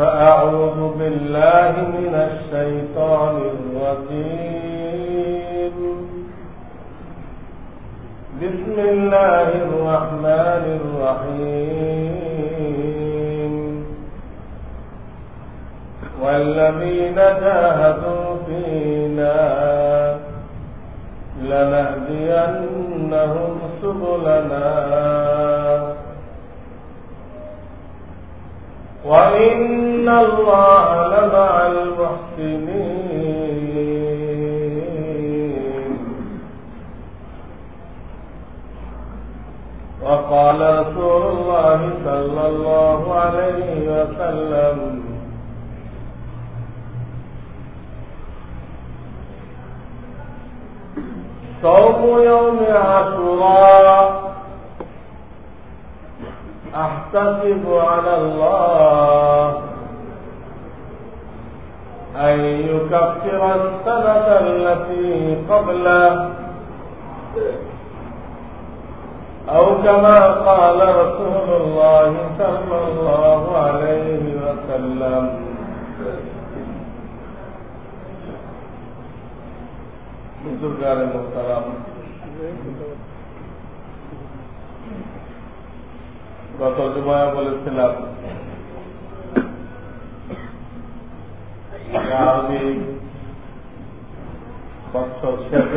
فأعوذ بالله من الشيطان الرجيم. بسم الله الرحمن الرحيم. والذين جاهدوا فينا لنهدينهم سبلنا. وإن الله لمع المحسنين وقال رسول الله صلى الله عليه وسلم صوم يوم عاشوراء احتسب على الله ان يكفر السنه التي قبله او كما قال رسول الله صلى الله عليه وسلم بزرگان محترم গত জুমায় বলেছিলাম শেষ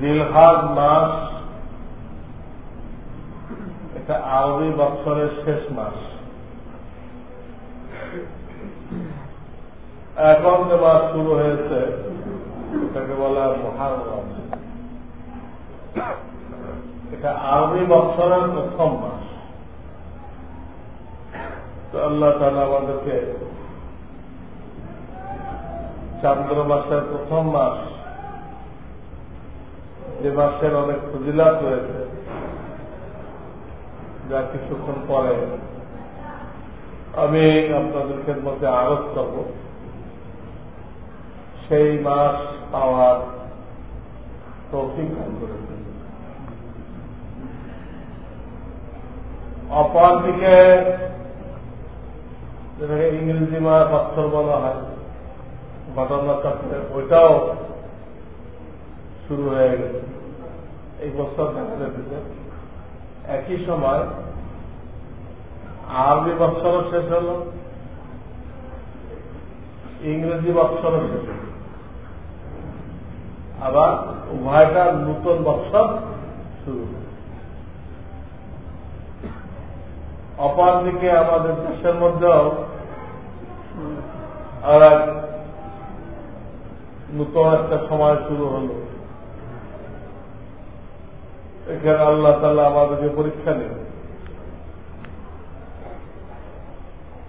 দিলহাজ মাস, এটা আরবি বছরের শেষ মাস। এখন যে মাস শুরু হয়েছে, এটাকে বলা মহারম এটা আরবি বছরের প্রথম মাস। তো আল্লাহ তালা আমাদেরকে চান্দ্র মাসের প্রথম মাস যে মাসের অনেক ফজিলাত রয়েছে, যা কিছুক্ষণ পরে আমি আপনাদেরকে মধ্যে আরোপ করব। সেই মাস পাওয়ার তৌফিক করেছে অপরদিকে যেটাকে ইংরেজি মাস বছর বলা হয় ঘটনা চক্রে ওইটাও শুরু হয়ে গেছে। এই বছর দেখা যেতেছে একই সময় আরবি বৎসরও শেষ হল, ইংরেজি বৎসরও শেষ হল। আবার উভয়টা নতুন বৎসর শুরু হল। অপরদিকে আমাদের দেশের মধ্যেও আর এক নতুন একটা সময় শুরু হল। এখানে আল্লাহ তাল্লাহ আমাদেরকে পরীক্ষা নেবে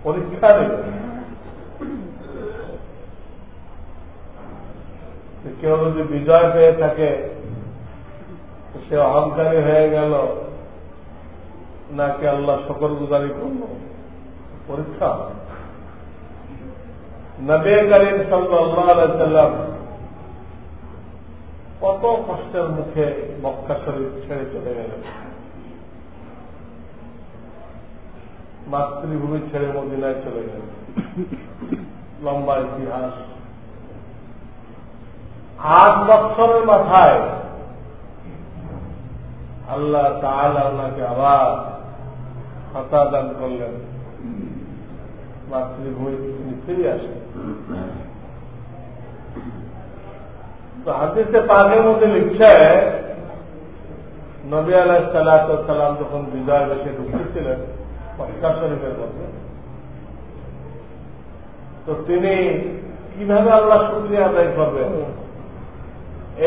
পরীক্ষা নেবে কেউ যদি বিজয় পেয়ে থাকে, সে অহংকারী হয়ে গেল। নাকি আল্লাহ শকর গুজারি করল পরীক্ষা। নবে করিম সাল্লাম কত কষ্টের মুখে মক্কা শরীর ছেড়ে চলে গেলেন। মাতৃভূমি ছেড়ে মদিনায় চলে গেলেন। লম্বা ইতিহাস। আট বছরের মাথায় আল্লাহ তাহলে আপনাকে আবার হতা দান করলেন মাতৃভূমি তিনি ফিরে আসেন। তো হাদিসে পাকের মধ্যে লিখছে, নবী আলাহ সালাম যখন বিজয় বেশে ঢুকেছিলেন মক্কা শরীফের মধ্যে, তো তিনি কীভাবে আল্লাহ শুক্রিয়া আদায় করবেন?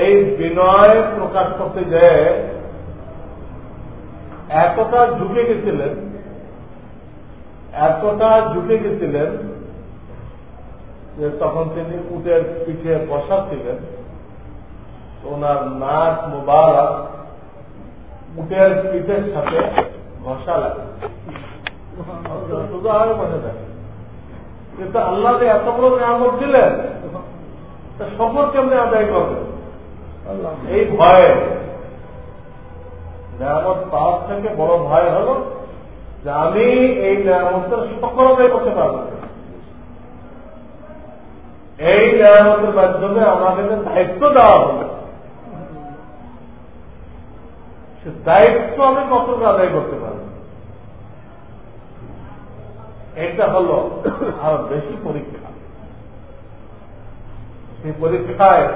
এই বিনয় প্রকাশ করতে যে এতটা ঝুঁকে গেছিলেন। এতটা ঝুঁকে গেছিলেন যে তখন তিনি উটের পিঠে বসা ছিলেন ওনার নাক মুবারক উটের পিঠের সাথে ঘষা লাগে। সোজা হয়ে বসে থাকে কিন্তু আল্লাহ যে এত বড় নিয়ামত দিলেন সফর কেমনি আদায় করবে? এই ভয়ে। নিয়ামত পাওয়ার থেকে বড় ভয় হল যে আমি এই নিয়ামতের সকল করতে পারব। এই নিয়ামতের মাধ্যমে আমাদের দায়িত্ব দেওয়া হবে। সে দায়িত্ব আমি কতটা আদায় করতে পারব? এটা হল আরও বেশি পরীক্ষা। সেই পরীক্ষায়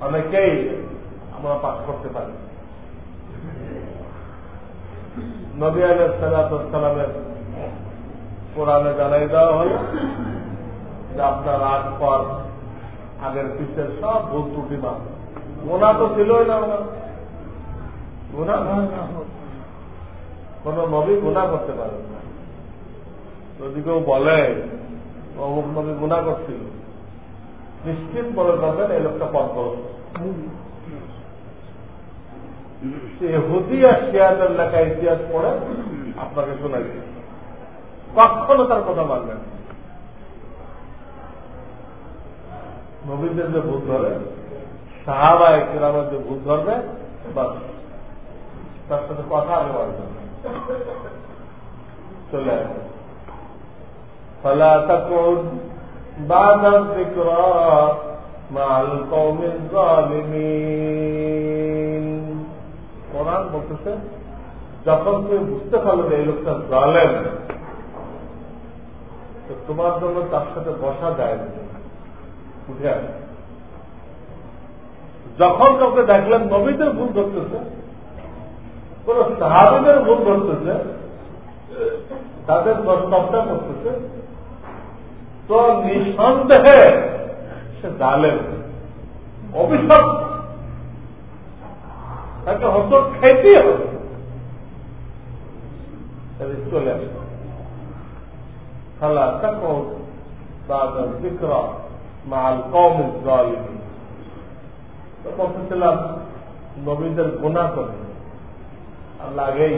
অনেকেই আমরা পাশ করতে পারি। নবী আলাইসালামের কোরআনে জানাই দেওয়া হল যে আপনার আগ পর আগের পিছের সব ভুল ত্রুটি মা গোনা তো ছিলই না গুণা কোন নবী গুণা করতে পারে না। যদি কেউ বলে, অমুক নবী গুণা করছিল, নিশ্চিত বলে করবেন এই লোকটা পথ এহুদি আর লেখা ইতিহাস পড়ে, আপনাকে কখনো তার কথা মানবেন নবীদের যে ভুল ধরে, সাহাবা একরামের যে ভুল ধরবে, বাস। তার সাথে কথা আগে বাড়বে চলে আসবে ফালা তাকুন বাদাম মাল কওমিল কোরআন বলতেছে, যখন তুমি বুঝতে পারল যে এই লোকটা জালেন তো তোমার জন্য তার সাথে বসা যায় না। উঠে আসে। যখন কাউকে দেখলেন, নবীদের ভুল ধরতেছে, কোন সাহাবিদের ভুল ধরতেছে, তাদের প্রস্তাবটা করতেছে, তো নিঃসন্দেহে সে জালেন অভিশাপ তাকে হত খেতেই হবে চলে আসে খালা তাকো بعد الذكرى مع القوم الظالمين তো বলতেছিলাম নবীদের গুণা করে আল্লাহ আগেই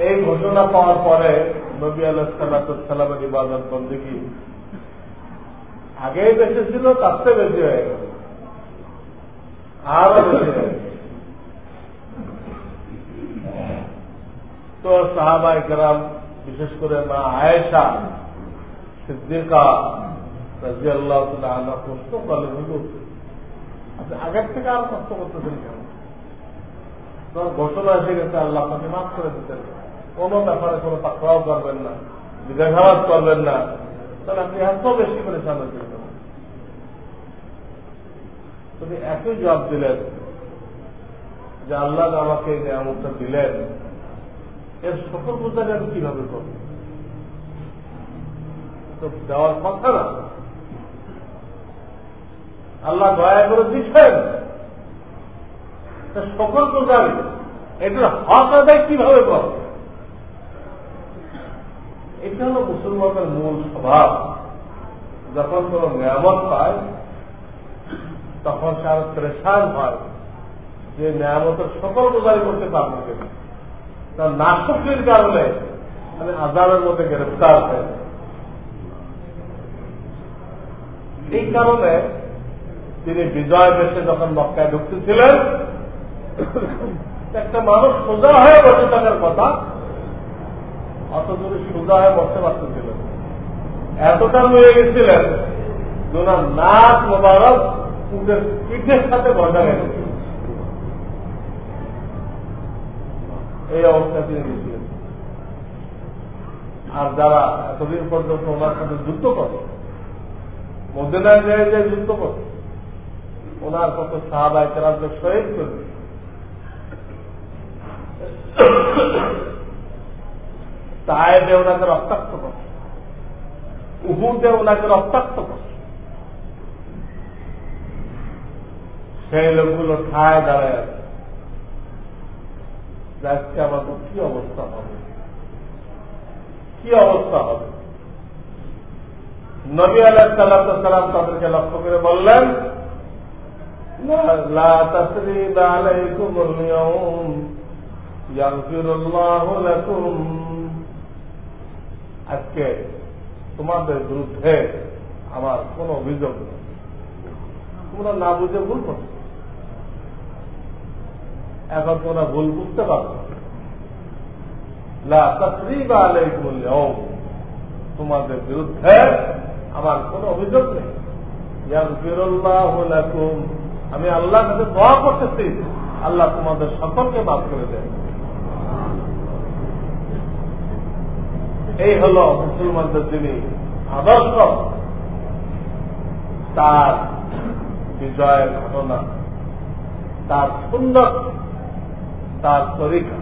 এই ঘোষণা পাওয়ার পরে নবী আলাহামের ইবাদত বন্দী আগেই বেশি ছিল তার চেয়ে বেশি হয়ে গেল আরো বেশি হয়ে তো সাহাবা গ্রাম বিশেষ করে মা আয়েশা সিদ্দিকা রাজি আল্লাহ আল্লাহ প্রশ্ন করলেন হুজুর আপনি আগের থেকে আরও কষ্ট করতেছেন কেন? তোমার ঘোষণা এসে গেছে, আল্লাহ আপনাকে মাফ করে দিতেন। কোন ব্যাপারে কোনো পাকড়াও করবেন না জিজ্ঞাসাবাদ করবেন না। তাহলে আপনি এত বেশি করে সামনে তুমি একই জবাব দিলেন যে আল্লাহ আমাকে এই নিয়ামতটা দিলেন, এর সফল বোঝালে আমি কীভাবে করব? তো দেওয়ার কথা না। আল্লাহ দয়া করে দিচ্ছেন। সকল বোঝাবে এটার হক আদায় কীভাবে কর এটা হল মুসলমানের মূল স্বভাব। যখন কোন নিয়ামত পায় তখন আরও প্রেশান হয় যে নিয়ামতের সকল বোঝাই করতে পারব কিনা? তার নাশক্তির কারণে আমি আজানের মধ্যে গ্রেফতার হয়ে এই কারণে তিনি বিজয় বেশে যখন মক্কায় ঢুকতেছিলেন, একটা মানুষ সোজা হয়ে বসে থাকার কথা অত দূরে সোজা হয়ে বসতে পারতেছিলেন এতটা হয়ে গেছিলেন ওনার নাক মোবারক এই অবস্থা তিনি দিয়েছিলেন আর যারা এতদিন পর্যন্ত ওনার সাথে যুদ্ধ করে মদিনায় যে যে যুদ্ধ করে ওনার কত সাহাবাই কেরামকে শহীদ করবে তায়েবে ওনাকে রক্তাক্ত করে। উহুদে ওনাকে রক্তাক্ত করে। সেই লোকগুলো ঠায় দাঁড়ায় আছে। আজকে আমাদের কি অবস্থা হবে? কি অবস্থা হবে? নবী আলাহ সাল্লাম তাদেরকে লক্ষ্য করে বললেন আজকে তোমাদের বিরুদ্ধে আমার কোন অভিযোগ নেই। তোমরা না বুঝে ভুল করছ। এখন তোমরা ভুল বুঝতে পারো তোমাদের বিরুদ্ধে আমার কোন অভিযোগ নেই। আমি আল্লাহ কাছে দোয়া করতেছি। আল্লাহ তোমাদের সকলকে মাফ করে দেন। এই হল মুসলমানদের যিনি আদর্শ, তার বিজয়ের ঘটনা, তার সুন্দর তার তরিকা।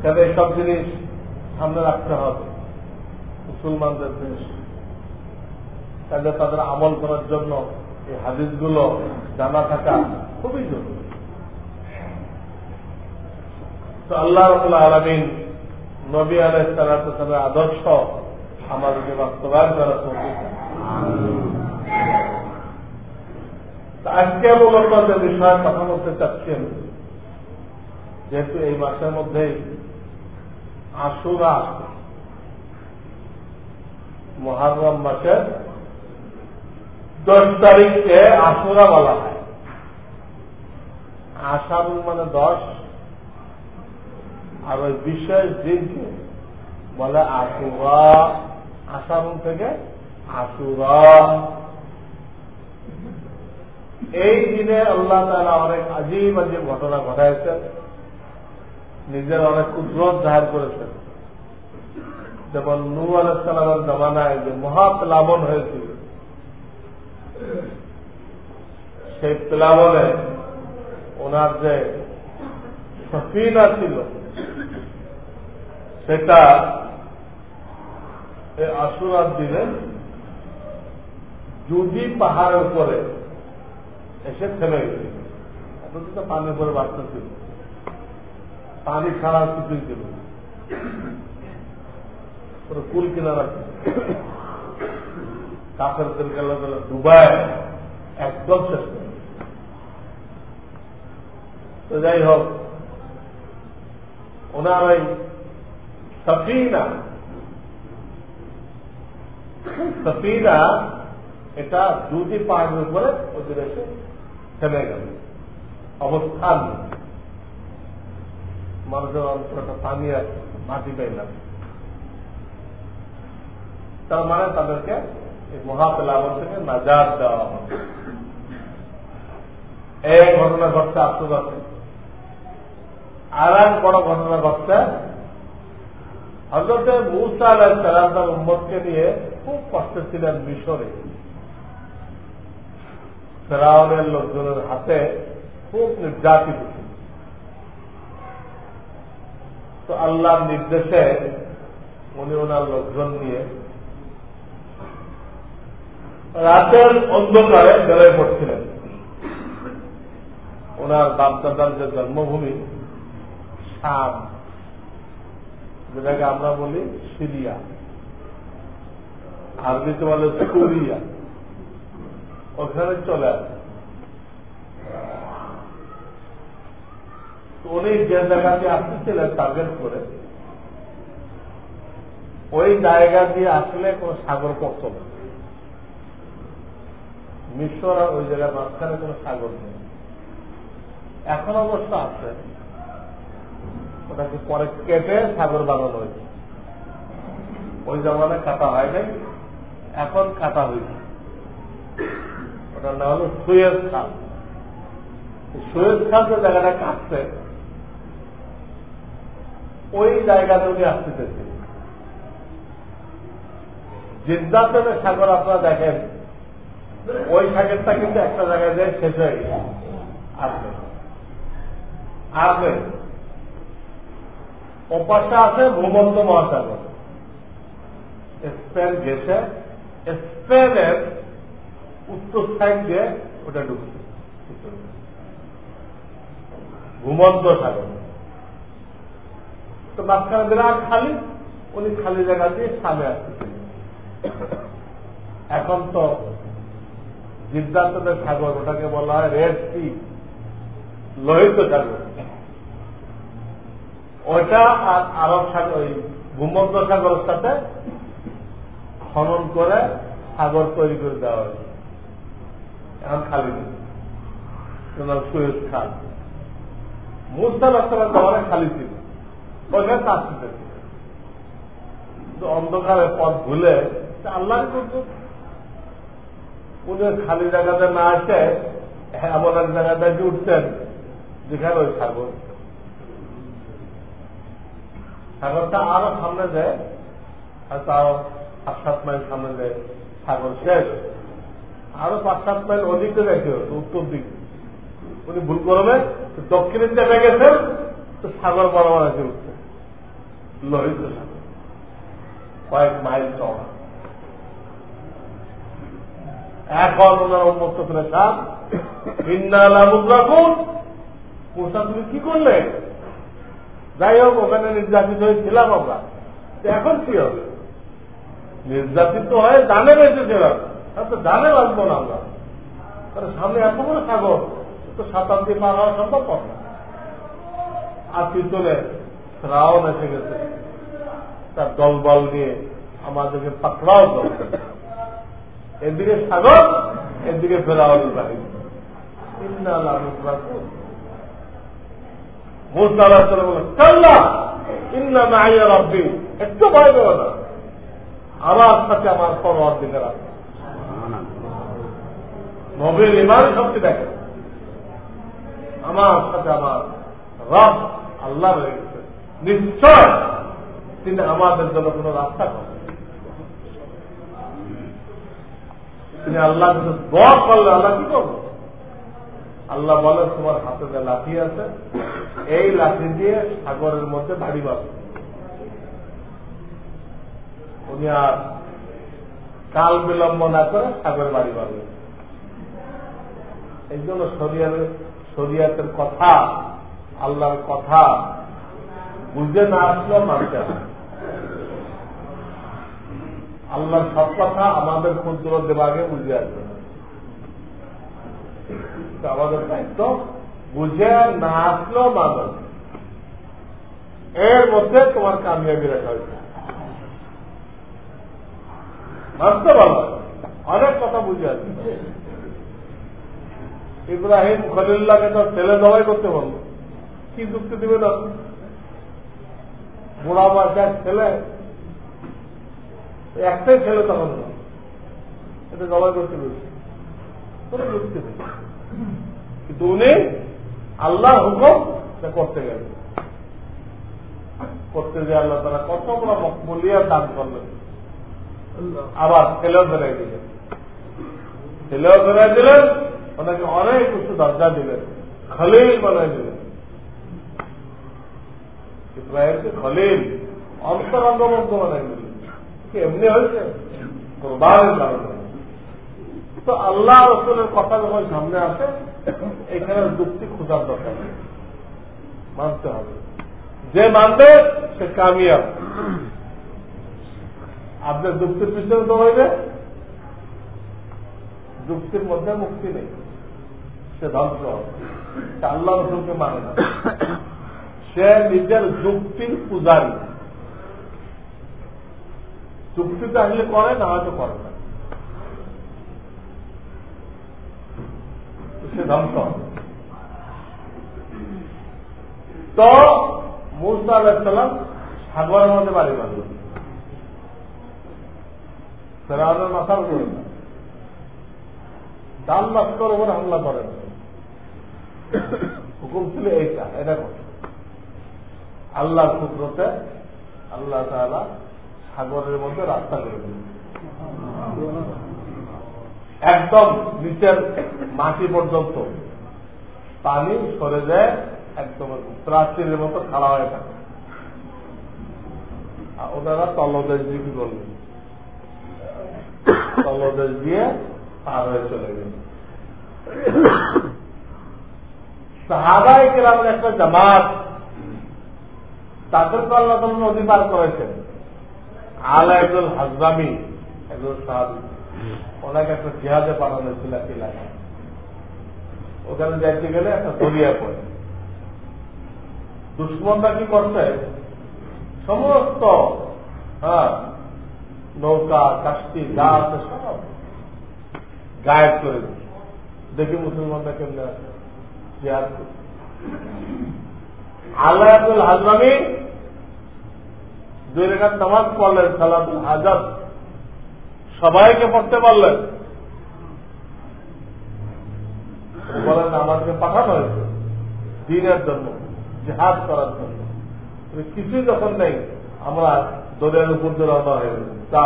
কেন এইসব জিনিস সামনে রাখতে হবে, মুসলমানদের দেশ তাদের তাদের আমল করার জন্য এই হাদিসগুলো জানা থাকা খুবই জরুরি। তো আল্লাহ রবুল্লাহ আলমিন নবী আলাই সালামের আদর্শ আমাদেরকে বাস্তবায়ন করা আজকে মূলত যে বিষয়ে কথা বলতে চাচ্ছেন, যেহেতু এই মাসের মধ্যেই আশুরা মহারম মাসের দশ তারিখকে আশুরা বলা হয়। আষাঢ় মানে দশ, আর ওই বিশেষ দিনকে বলে আশুরা। আষাঢ় থেকে আশুরা। এই দিনে আল্লাহ তালা অনেক আজিব আজিব ঘটনা ঘটাইছেন। নিজের অনেক কুদরত জাহের করেছেন। যেমন নু আলাইসালামের জমানায় যে মহাপ্লাবন হয়েছিল, সেই প্লাবনে ওনার যে সফিনা ছিল, সেটা এই আশুরার দিনে যদি পাহাড়ের উপরে এসে থেমে গেছে। তো পানির উপরে বাড়তে ছিল। পানি ছাড়া কিছুই ছিল কুল কিনারা কাপের গেল গেল একদম শেষ তো যাই হোক, ওনার ওই সফিনা সফিনা এটা দুটি পাহাড়ের উপরে ওদের এসে থেমে গেল। অবস্থান মানুষের অন্তরটা পানি আছে মাটি পাইলাম। তার মানে তাদেরকে এই মহাপেলাবন থেকে নাজাদ দেওয়া হবে। এই ঘটনা ঘটছে আত্মঘাতী আর এক বড় ঘটনা ঘটছে। হজরতে মুসা আলাহ সালাম তার উম্মতকে নিয়ে খুব কষ্টে ছিলেন মিশরে। ফেরাউনের লোকজনের হাতে খুব নির্যাতিত ছিল। তো আল্লাহর নির্দেশে উনি ওনার লোকজন নিয়ে রাতের অন্ধকারে বেরোয় পড়ছিলেন। ওনার বাপদাদার যে জন্মভূমি, শাম, যেটাকে আমরা বলি সিরিয়া। আরবিতে বলে সুরিয়া। ওখানে চলে আসে। উনি যে জায়গাতে আসতেছিলেন টার্গেট করে, ওই জায়গা দিয়ে আসলে কোন সাগর পড়ত না। মিশর ওই জায়গার মাঝখানে কোন সাগর নেই। এখন অবশ্য আছে। ওটাকে পরে কেটে সাগর বানানো হয়েছে। ওই জামানে কাটা হয় নাই। এখন কাটা হয়েছে। ওটার নাম হলো সুয়েজ খাল সুয়েজ খাল যে জায়গাটা কাটছে, ওই জায়গাতে উনি আসতেছে। জিদ্দাতে সাগর আপনারা দেখেন, ওই সাগরটা কিন্তু একটা জায়গায় যায় শেষ হয়ে গেছে। আসবে। আসবে। আছে ভূমন্ত মহাসাগর। স্পেন গেছে। স্পেনের উত্তর সাইড দিয়ে ওটা ঢুকছে। ভূমন্ত সাগর। তো মাঝখানে বিরাট খালি, উনি খালি জায়গা দিয়ে সামনে আসতেছিলেন এখন তো জিদ্দান্তদের সাগর, ওটাকে বলা হয় রেড সি লোহিত সাগর। ওটা আর আরব সাগর, ওই ভূমধ্য সাগরের সাথে খনন করে সাগর তৈরি করে দেওয়া হয়েছে। এখন খালি নেই। সুয়েজ খাল। মুস্তাল আসলামের জমানে খালি ছিল। ওইখানে তার অন্ধকারে পথ ভুলে আল্লাহ উনি খালি জায়গাতে না আসে এমন এক জায়গাতে উঠতেন, যেখানে ওই সাগর। সাগরটা আরও সামনে যায় আর পাঁচ সাত মাইল সামনে যায় সাগর শেষ। আরও পাঁচ, সাত মাইল অধিকে উত্তর দিকে উনি ভুল করবে দক্ষিণের চেপে গেছেন, তো সাগর বরাবর এসে উঠছে লোহিত কয়েক মাইল চড়া এখন ওনার উন্মুক্ত করে চান রাখুন তুমি কি করলে? যাই হোক, ওখানে নির্যাতিত হয়েছিলাম আমরা। এখন কি হবে? নির্যাতিত হয়ে জানে বেঁচেছিলাম তো জানে লাগবো না আমরা। কারণ সামনে এত বড় সাগর, তো শতাব্দী পার হওয়া সম্ভব না। আর পিছনে রাও এসে গেছে। তার দলবল নিয়ে আমাদেরকে পাকড়াও করে এদিকে সাগর, এদিকে ফেরাও আমার সাথে আমার পরোয়ার দিকে রাখবে নবীর ইমান শক্তি দেখে আমার সাথে আমার রব আল্লাহ রয়ে গেছে। নিশ্চয় তিনি আমাদের জন্য কোন রাস্তা করেন তিনি আল্লাহ দোয়া করলে আল্লাহ কি করব? আল্লাহ বলে, তোমার হাতে যে লাঠি আছে, এই লাঠি দিয়ে সাগরের মধ্যে বাড়ি মারবে উনি আর কাল বিলম্ব না করে সাগর বাড়ি মারবে এই জন্য শরিয়াতের কথা, আল্লাহর কথা বুঝে না আসলেও মানতে হবে আল্লাহর সব কথা আমাদের ক্ষুদ্র দেবাগে বুঝে আসবে। আমাদের দায়িত্ব বুঝে না আসলেও মানুষ এর মধ্যে তোমার কামিয়াবি রেখা হয়েছে। মানতে পারো অনেক কথা বুঝে আসবে। ইব্রাহিম খলিল্লাহকে তো ছেলে জবাই করতে বলব কি যুক্তি দিবে না? বুড়া বাচ্চার ছেলে একটাই ছেলে তখন এটা জবাই করতে বলছে। কোনো যুক্তি নেই। কিন্তু উনি আল্লাহ হুকুম করতে গেল করতে যে আল্লাহ তারা কত বড় মকবুলিয়ার দান করলেন। আবার ছেলেও বেড়াই দিলেন। ছেলেও বেড়াই দিলেন ওনাকে অনেক উচ্চ দরজা দিলেন। খলিল বানাই দিলেন। ইব্রাহিমকে খলিল অন্তরঙ্গবদ্ধ বানাই দিলেন। এমনি হয়েছে? কোরবানের কারণে। তো আল্লাহ রসুলের কথা যখন সামনে আসে, এখানে যুক্তি খোঁজার দরকার নেই। মানতে হবে। যে মানবে, সে কামিয়াব। আপনার যুক্তির পিছনে দৌড়াইবে যুক্তির মধ্যে মুক্তি নেই। সে ধ্বংস সে আল্লাহ রসুলকে মানে না। সে নিজের যুক্তির পূজারী। চুক্তিতে আসলে করে, না হয়তো করে না। সে ধ্বংস তো মুসা আলাহিসাল্লাম সাগরের মধ্যে বাড়ি বাঁধল। ফেরাউনের মাথার উপরে। না ডাল লস্কর উপরে হামলা করেন। হুকুম ছিল এইটা এটা কথা আল্লাহর পুত্রতে আল্লাহ তালা সাগরের মধ্যে রাস্তা করে দিল একদম নিচের মাটি পর্যন্ত। পানি সরে যায় একদম প্রাচীরের মতো খাড়া হয়ে থাকে। ওনারা তলদেশ দিয়ে কি করলেন? তলদেশ দিয়ে পার হয়ে চলে গেল সাহাবাই গ্রামের একটা জামাত তাদের তো আল্লাহ নদী পার করেছেন। আলা একজন হাজরামি একজন সাহাবি, ওনাকে একটা জিহাদে এলাকায়। ওখানে যাইতে গেলে একটা দরিয়া পড়ে। কি করছে? সমস্ত হ্যাঁ নৌকা কাস্তি যা আছে সব গায়েব করে দেখি মুসলমানরা কেমনে আছে। জিহাদ আল্লাহ আব্দুল হাজরামি, দুই রেখার নামাজ পড়লেন সালাদুল হাজার। সবাইকে পড়তে পারলেন। বলেন আমাকে পাঠানো হয়েছে। দিনের জন্য, জেহাদ করার জন্য। কিছুই যখন নেই, আমরা দলের উপর রওনা হয়ে গেল তা,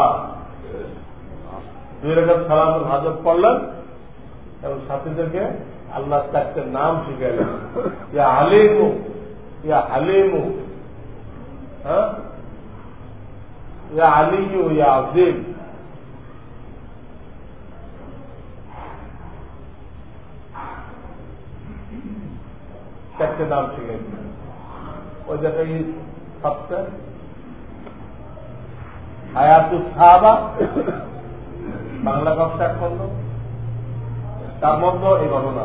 দুই রেখার সালাদুল হাজর পড়লেন, এবং সাথীদেরকে আল্লাহ চারটে নাম শিখাইলেন। ইয়া হালিমু ইয়া হালিমু হ্যাঁ? ইয়া আলিয়ু, ইয়া আজিম চারটে নাম শিখেছি ওই জায়গায় সবটা হায়াতুল সাহাবা, বাংলা এক খন্ড তার মধ্যে এই ঘটনা।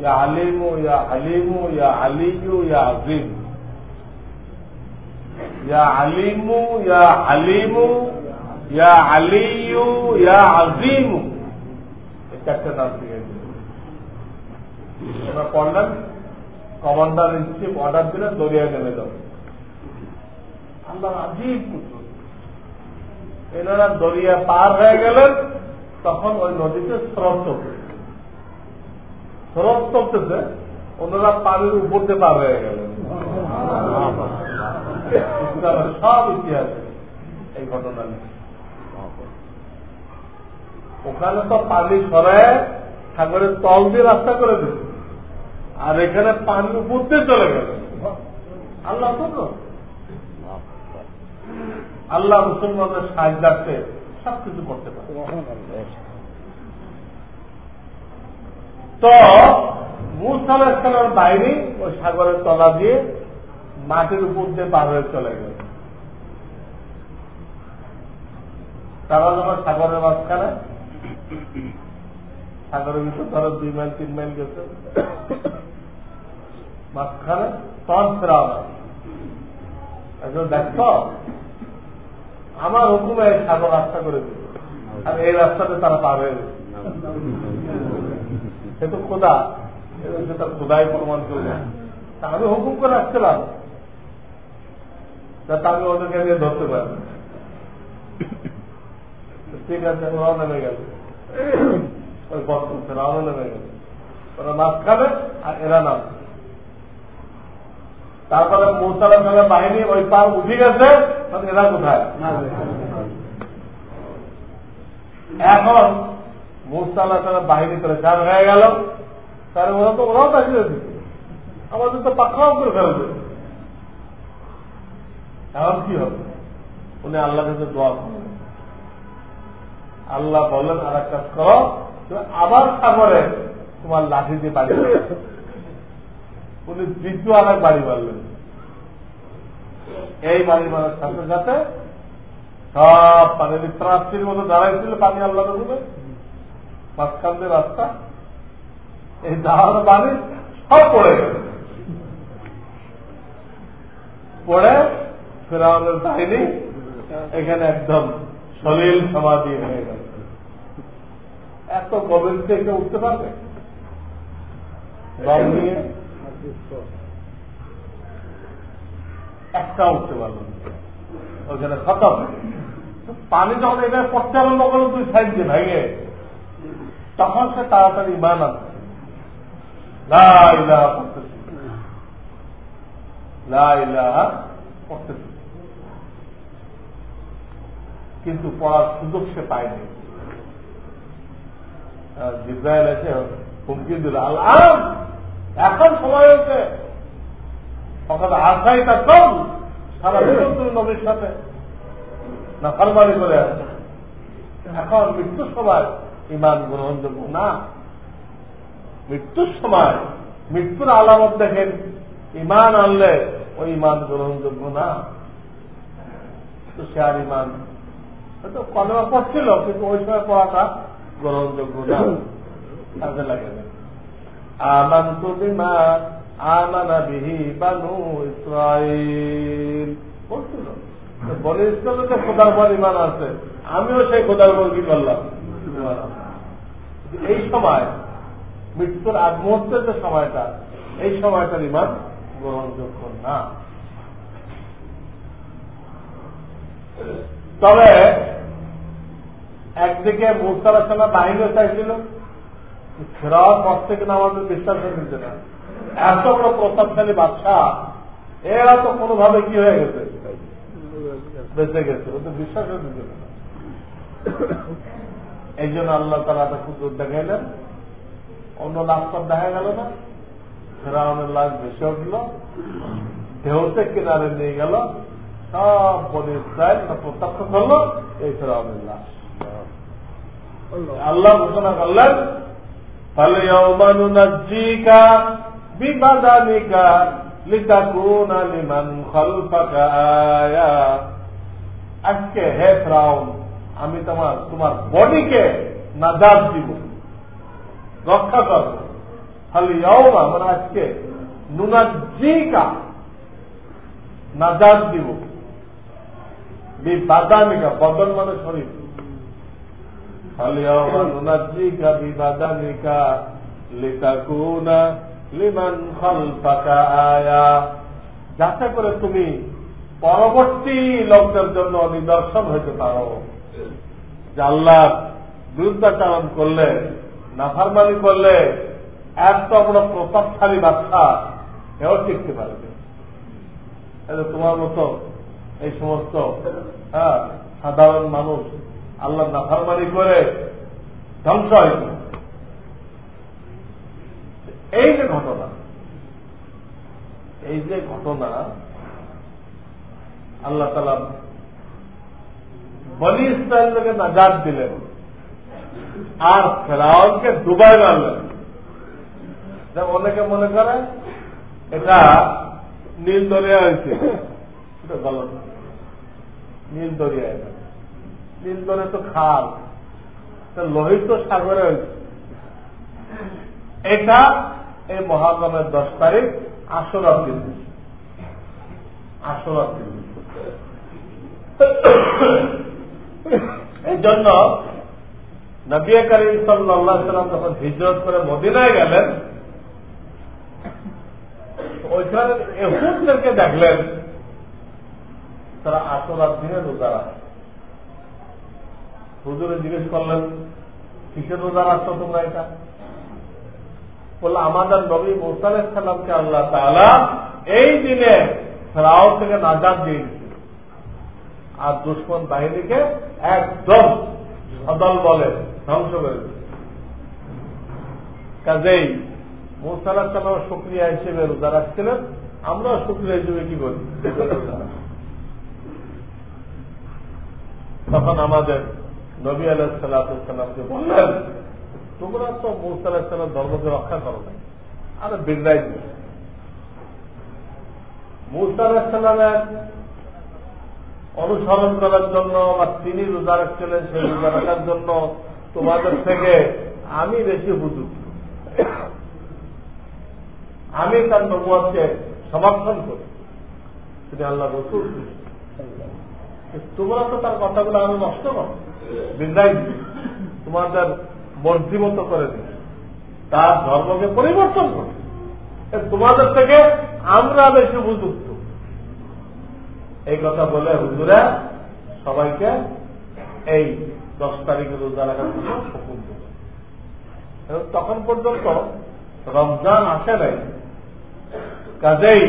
ইয়া আলিমু, ইয়া হালিমু ইয়া আলিয়ু, ইয়া আজিম। ইয়া আলিমু, ইয়া হালিমু ইয়া আলিয়ু, ইয়া আজিমু। চারটে নাম শিখেছি ওরা পড়লেন কমান্ডার ইন চিফ অর্ডার দিলেন দরিয়ায় নেমে যাও আল্লাহ আজিব পুত্র। এনারা দরিয়া পার হয়ে গেলেন, তখন ওই নদীতে স্রোত চলছে। স্রোত চলতেছে, ওনারা পানির উপর দিয়ে পার হয়ে গেলেন। সব ইতিহাস এই ঘটনা নিয়ে। ওখানে তো পানি সরায় সাগরের তল দিয়ে রাস্তা করে দিচ্ছে আর এখানে পানি উপর দিয়ে চলে গেল আল্লাহ তো। আল্লাহ মুসলমানদের সাহায্যার্থে সবকিছু করতে পারে। তো মুসালামের বাইরে ওই সাগরের তলা দিয়ে মাটির উপর দিয়ে পার হয়ে চলে গেল। তারা যখন সাগরের মাঝখানে, সাগরের ভিতর ধরো দুই মাইল, তিন মাইল গেছে, মাঝখানে তন ফেরা দেখছ আমার হুকুমে সাগর রাস্তা করে দিল। আর এই রাস্তাতে তারা গেছে। সে তো খোদা। সেটা খোদাই প্রমাণ করবে তা আমি হুকুম করে আসছিলাম। যাতে আমি ওদেরকে নিয়ে ধরতে পারি। ঠিক আছে, ওরাও নেমে গেল ওই বর্তমান ফেরাও নেমে গেল ওরা মাঝখানে আর এরা নাম তারপরে মৌসালাম বাহিনী ওই পার উঠে গেছে এরা কোথায়? এখন মৌসাল্লাহ বাহিনী করে চার হয়ে গেল। তাহলে ওরা তো, ওরাও তাকিয়ে দিচ্ছে। আমাদের তো পাখাও করে ফেলবে। এখন কি হবে? উনি আল্লাহ কাছে দোয়া করবেন আল্লাহ বলেন আর এক কাজ করো আবার সাগরে তোমার লাঠি দিয়ে বাড়ি উনি দ্বিতীয় এক বাড়ি মারলেন এই বাড়ি মারার সাথে সাথে সব পানি ত্রাসির মতো দাঁড়াইছিল পানি আল্লাহ দেবে মাঝখান দিয়ে রাস্তা, এই দাঁড়ানো পানি সব পড়ে গেছে পড়ে ফেরাউনের বাহিনী এখানে একদম সলিল সমাধি হয়ে গেল। এত গভীর থেকে উঠতে পারবে? দম নিয়ে একটা উঠতে পারল ওখানে খতম। পানি যখন এখানে পড়তে আরম্ভ করল, দুই সাইড দিয়ে ভেঙে। তখন সে তাড়াতাড়ি লাইলাহা পড়তেছে। কিন্তু পড়ার সুযোগ সে পায়নি। জিব্রাইল এসে হুমকি দিল আল্লাহ এখন সময় হয়েছে। সকাল আশাই তার কম সারা তুমি নবীর সাথে না ফালমারি করে আছে এখন মৃত্যুর সময় ইমান গ্রহণযোগ্য না। মৃত্যুর সময় মৃত্যুর আলামত দেখেন, ইমান আনলে ওই ইমান গ্রহণযোগ্য না। তো সে আর ইমান হয়তো কলেমা পড়ছিল, কিন্তু ওই সময় পড়াটা গ্রহণযোগ্য না। কাজে লাগে না। ইসরাইল বলছিল বলে খোদার পর ইমান আছে, আমিও সেই খোদার পর কি করলাম? এই সময়, মৃত্যুর আগ মুহূর্তের যে সময়টা, এই সময়টার ইমান গ্রহণযোগ্য না। তবে, একদিকে মুস্তারাসানা বাহিনীও চাইছিল ফেরাওয়ার পর থেকে না আমাদের বিশ্বাস নিতে না। এত বড় প্রতাপশালী বাচ্চা এরা তো কোনোভাবে কি হয়ে গেছে? বেঁচে গেছে, ওদের বিশ্বাস দিতে না। এই জন্য আল্লাহ তারা একটা কুকুর দেখাইলেন। অন্য লাশপথ দেখা গেল না। ফেরাউনের লাশ ভেসে উঠল, ঢেউতে কিনারে নিয়ে গেল, সব বলি ইসরায়েল প্রত্যক্ষ করল, এই ফেরাউনের লাশ। আল্লাহ ঘোষণা করলেন فَلْيَوْمَ بِبَدَنِكَ لِتَكُونَ لِمَنْ خَلْفَكَ آيَةً আজকে হে ফ্রাউন আমি তোমার তোমার বডিকে নাজাদ দিব রক্ষা করব খালি ইয়মা মানে আজকে নুনাজিকা নাজাদ দিব বিবাদানিকা বদন মানে শরীর যাতে করে তুমি পরবর্তী লোকদের জন্য নিদর্শন হইতে পারো। যে বিরুদ্ধাচারণ করলে, নাফারমানি করলে, এত বড় প্রতাপশালী বাচ্চা এও শিখতে পারবে। তোমার মতো এই সমস্ত হ্যাঁ সাধারণ মানুষ আল্লাহ নাফারমানি করে, ধ্বংস হয়েছে। এই যে ঘটনা, এই যে ঘটনা, আল্লাহ তালা বলি ইসরায়েলকে নাজাদ দিলেন, আর ফেরাউনকে দুবাই মারলেন। অনেকে মনে করে এটা নীল দরিয়া হয়েছে। এটা গলত। নীল দরিয়া এটা। নীল তো খাল। লোহিত সাগরে এটা এই মহাগমের দশ তারিখ আসরার দিন। আসরার দিন। এই জন্য নবী করিম সাল্লাহ সাল্লাম যখন হিজরত করে মদিনায় গেলেন, ওইখানে এহুদদেরকে দেখলেন, তারা আসরার দিনে রোজা রাখে। হুজুরে জিজ্ঞেস করলেন, কিসের রোজা রাখছো তোমরা এটা? বলল, আমাদের নবী মোসালামকে আল্লাহ তালা এই দিনে ফেরাও থেকে নাজাদ দিয়ে দিচ্ছে আর দুশ্মন বাহিনীকে একদম সদল বলে ধ্বংস করে কাজেই মোসালাম সক্রিয়া হিসেবে রোজা রাখছিলেন, আমরাও সক্রিয়া হিসেবে কি করি? তখন আমাদের নবী আলাহামকে বললেন, তোমরা তো মৌসালামের ধর্মকে রক্ষা করো নাই, আরে বিগড়াই দিল মৌসালামের অনুসরণ করার জন্য বা তিনি রোজা রাখছিলেন সেই রোজা রাখার জন্য তোমাদের থেকে আমি বেশি হুজুর। আমি তার নবুয়াদকে সমর্থন করি। তিনি আল্লাহ রসুল। তোমরা তো তার কথাগুলো আমি নষ্ট করো। তোমাদের মর্জি করে দিই তার ধর্মকে পরিবর্তন করে তোমাদের থেকে আমরা বেশি উপযুক্ত। এই কথা বলে হুজুরা সবাইকে এই দশ তারিখে রোজা রাখার জন্য হুকুম দেবে। তখন পর্যন্ত রমজান আসে নাই। কাজেই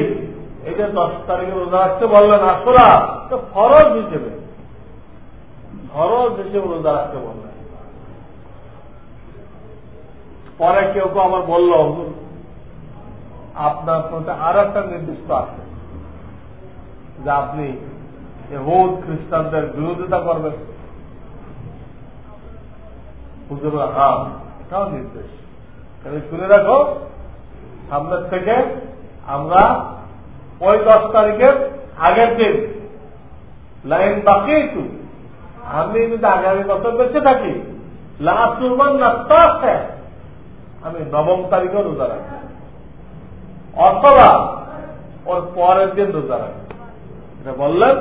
এই যে দশ তারিখে রোজা রাখতে বললেন আসরা ফরজ হিসেবে। ফরজ হিসেবে রোজা রাখতে বললেন পরে কেউ কেউ আমার বলল আপনার প্রতি আর একটা নির্দিষ্ট আছে যে আপনি হুদ খ্রিস্টানদের বিরোধিতা করবেন। হুজুর হ্যাঁ এটাও নির্দেশ। তাহলে শুনে রাখো, সামনের থেকে আমরা ওই দশ তারিখের আগের দিন লাইন বাকি একটু আমি যদি আগামী বছর বেঁচে থাকি আছে। আমি নবম তারিখে রোজা রাখি। অথবা ওর পরের দিন রোজা রাখি। এটা বললেন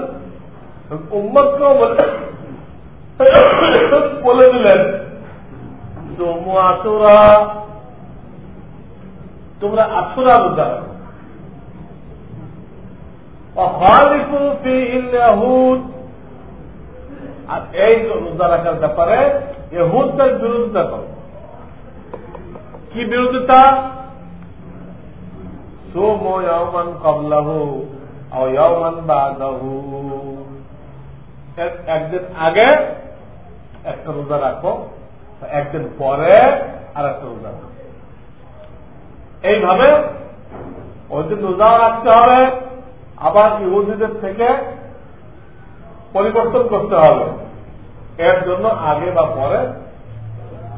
উম্মতকেও বলে দিলেন, জমু আসুরা তোমরা আসুরা রোজা রাখো। আর এই রোজা রাখার ব্যাপারে এহুদদের বিরোধিতা করো। কি বিরোধিতা? সোমন কবলাহু অয়মান বাদাহু। একদিন আগে একটা রোজা রাখো, একদিন পরে আর একটা রোজা রাখো। এইভাবে ওই দিন রোজাও রাখতে হবে, আবার ইহুদিদের থেকে পরিবর্তন করতে হবে। এর জন্য আগে বা পরে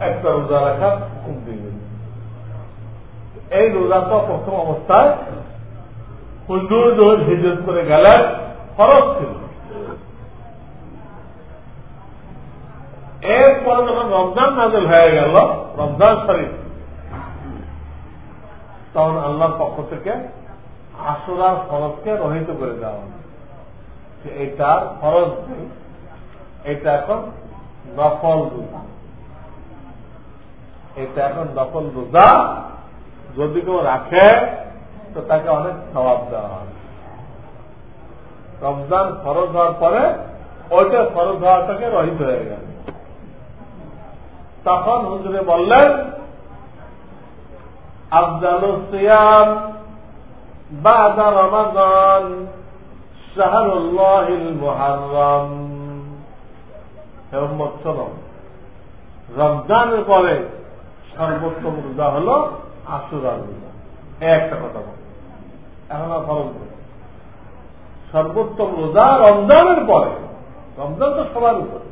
একটা রোজা রাখার হুকুম দিবেন এই রোজাটা প্রথম অবস্থায় হুজুর যখন হিজত করে গেলেন খরচ ছিল। এরপরে যখন রমজান নাজল হয়ে গেল, রমজান শরীফ, তখন আল্লাহর পক্ষ থেকে আসরার ফরজকে রহিত করে দেওয়া যে এটা ফরজ দুই এটা এখন দফল রোজা। এটা এখন দফল রোজা। যদি কেউ রাখে, তো তাকে অনেক স্বভাব দেওয়া হবে রমজান ফরজ হওয়ার পরে ওইটা ফরজ হওয়াটাকে রহিত হয়ে গেল। তখন হুজুরে বললেন আফজাল সিয়াম বা আদা রমাজান شهر الله المحرم রমজানের পরে সর্বোত্তম রোজা হল আশুরার রোজা একটা কথা বল এখন আর ফরজ সর্বোত্তম রোজা রমজানের পরে রমজান তো সবার উপরে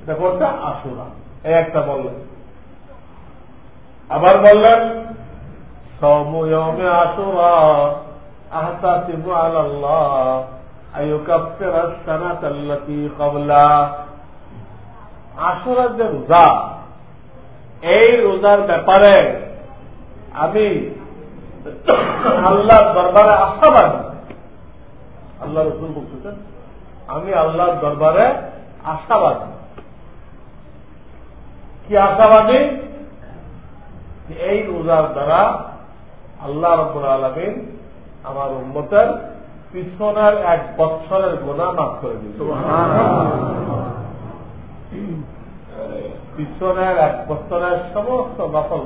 এটা করছে আশুরা এই একটা বললেন আবার বললেন صوم يوم عاشوراء أحتسب على الله أن يكفر السنة التي قبله আশুরার যে রোজা এই রোজার ব্যাপারে আমি আল্লাহ দরবারে আশাবাদী আল্লাহ রসুল বলতেছেন আমি আল্লাহর দরবারে আশাবাদী কি আশাবাদী এই রোজার দ্বারা আল্লাহ রব্বুল আলমিন আমার উন্মতের পিছনের এক বৎসরের গোনা মাফ করে দিল পিছনের এক বছরের সমস্ত নকল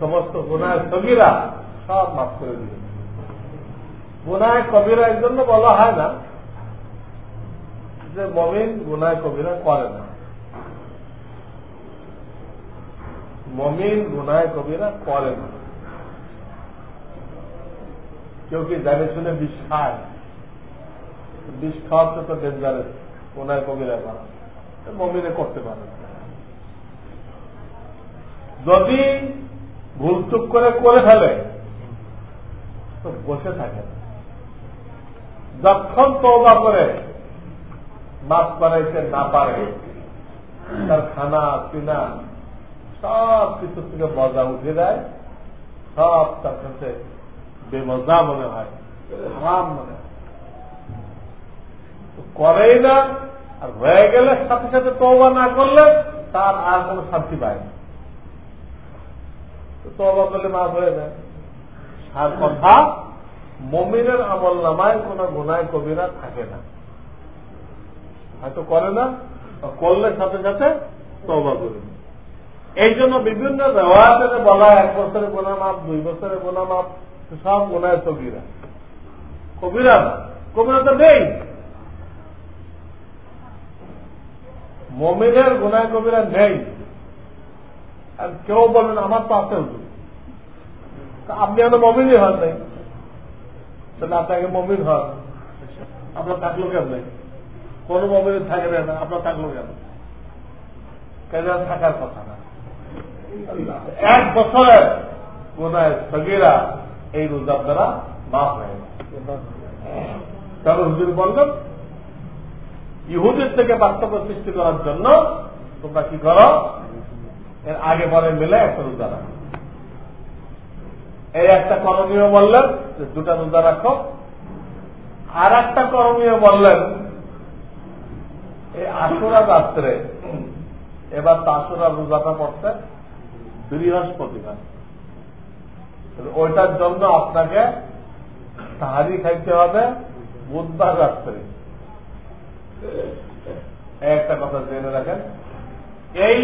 সমস্ত গুনায় সগিরা সব মাফ করে দিল গুনায় কবিরা এই জন্য বলা হয় না যে মমিন গুনায় কবিরা করে না। মমিন গুনায় কবিরা করে না। কেউ কি জানে শুনে বিষ খায়? বিষ খাওয়ার তো ডেঞ্জারেস গুনায় কবিরা করা মমিনে করতে পারে। যদি ভুলচুক করে করে ফেলে, তো বসে থাকে। যখন তৌবা করে, মাছ বানাইতে না পারে, তার খানা, পিনা, সব কিছু থেকে মজা উঠে দেয় সব তার কাছে বেমজা মনে হয়। হারাম মনে হয়। করেই না আর হয়ে গেলে সাথে সাথে তবা না করলে তার আর কোন শান্তি পায় না। তবা করলে মাফ হয়ে যায়। আর কথা মমিনের আমল নামায় কোন গুনায় কবিরা থাকে না। হয়তো করে না করলে সাথে সাথে তবা করে এই জন্য বিভিন্ন রেওয়াজে বলা এক বছরে গোনা মাপ দুই বছরে গোনা মাপ সব গোনায় কবিরা। কবিরা কবিরা তো নেই। মমিনের গুনায় কবিরা নেই। আর কেউ বলেন, আমার তো আছে আপনি এত মমিনই হন নাই। তাহলে আপনাকে মমিন হন। আপনার থাকল কেন নাই? কোন মমিন থাকে না আপনার থাকল কেন? কেন থাকার কথা না? এক বছরের কোনায় সগিরা এই রোজার দ্বারা মাফ হয়ে তবে হুজুর বললেন, ইহুদের থেকে পার্থক্য সৃষ্টি করার জন্য তোমরা কি করো? এর আগে পরে মিলে একটা রোজা রাখো। এই একটা করণীয় বললেন যে দুটা রোজা রাখো। আর একটা করণীয় বললেন, এই আশুরা রাত্রে এবার তাসুরা রোজাটা পড়তে বৃহস্পতিবার। ওইটার জন্য আপনাকে তাহারি খাইতে হবে বুধবার রাত্রে। একটা কথা জেনে রাখেন। এই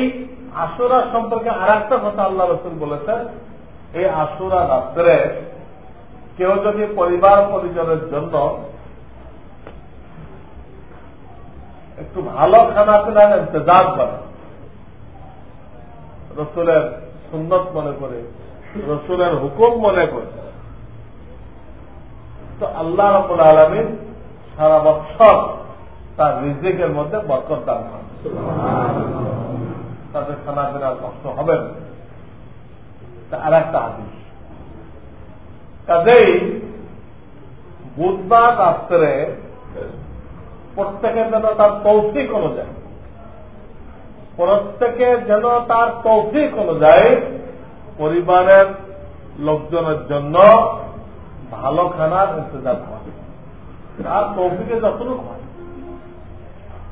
আশুরা সম্পর্কে আর একটা কথা আল্লাহ রসুল বলেছেন, এই আশুরা রাত্রে কেউ যদি পরিবার পরিজনের জন্য একটু ভালো খানা পিনার ইন্তজাম করে, রসুলের সুন্নত মনে করে রসুলের হুকুম মনে করে। তো আল্লাহ রবুল আলমিন সারা বছর তার রিজিকের মধ্যে বরকত দান করেন। তাদের খানা পিনার কষ্ট হবে না। আর একটা আদেশ কাজেই বুধবার রাত্রে প্রত্যেকের যেন তার তৌফিক অনুযায়ী প্রত্যেকের যেন তার তৌফিক অনুযায়ী পরিবারের লোকজনের জন্য ভালো খানার ইন্তজাম হয়। তার তৌফিকে যতটুকু হয়।